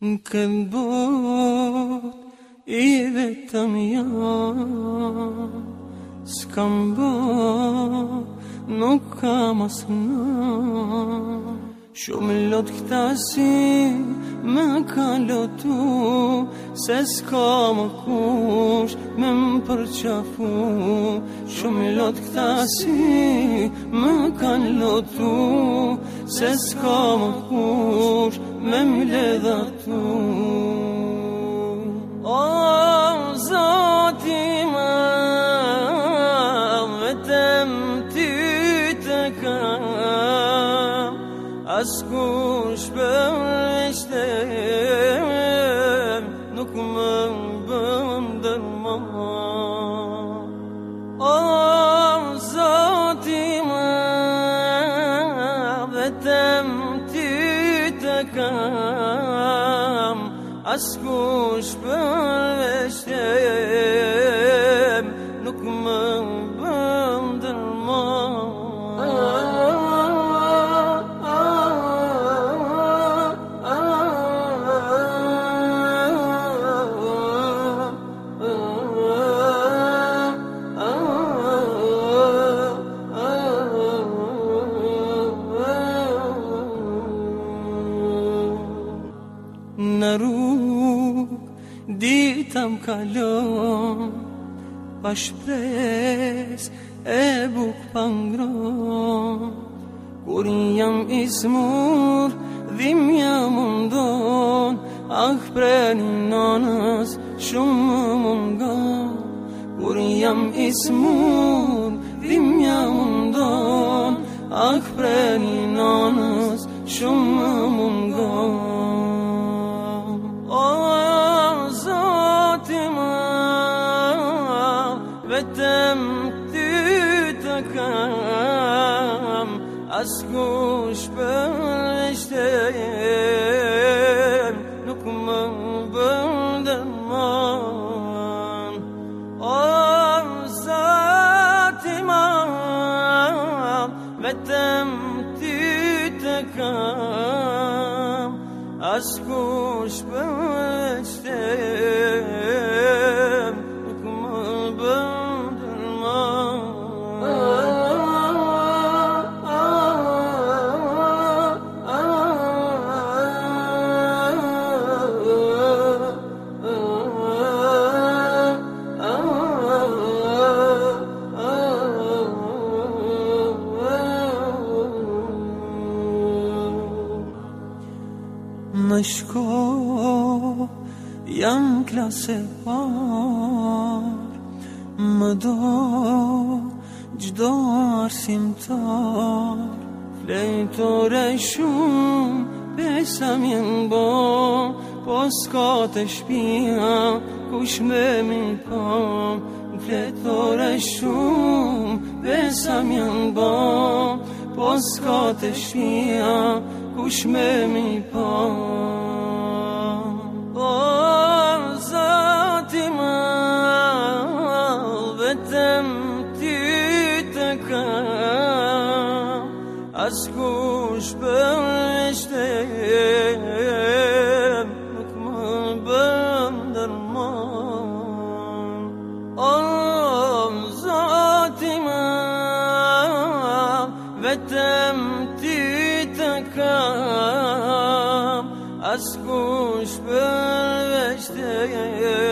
Când bot i vetëm ja S'kam bot nuk Σου μιλάω χτασεί, με κάνεις του, σες κάμα χους, με μπριζάφου. Σου μιλάω χτασεί, με κάνεις του, σες κάμα χους, με μυλενάτου. Αλλάζω Askush për ishtem nuk më bëm dërma O, zoti ma vetëm ty të kam Dita më kalon Pa shpres E buk pa ngron. Kur jam i smur Dhimja mundon Ah preni nënës Shumë mundon Kur jam i Dhimja mundon Ah preni nënës Shumë mundon Askush për ishtem nuk më bëndërman O Zoti ma vetëm ty të mashko yam klase par جدار سیمتار. simtar لیتورشون بسم این با پاسکاتش بیام گوش بمین پام لیتورشون بسم این با پاسکاتش بیام گوش بمین پام Askush për ishtem nuk më bëm dërman O zati ma vetëm ty të kam Askush për ishtem